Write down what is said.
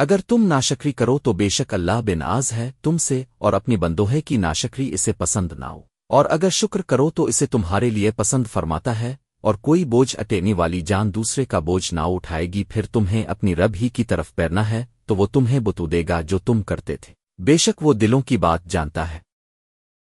اگر تم ناشکری کرو تو بے شک اللہ بے ناز ہے تم سے اور اپنی بندوہے کی ناشکری اسے پسند نہ ہو۔ اور اگر شکر کرو تو اسے تمہارے لیے پسند فرماتا ہے، اور کوئی بوجھ اٹینی والی جان دوسرے کا بوجھ نہ اٹھائے گی، پھر تمہیں اپنی رب ہی کی طرف پیرنا ہے، تو وہ تمہیں بتو دے گا جو تم کرتے تھے۔ بے شک وہ دلوں کی بات جانتا ہے۔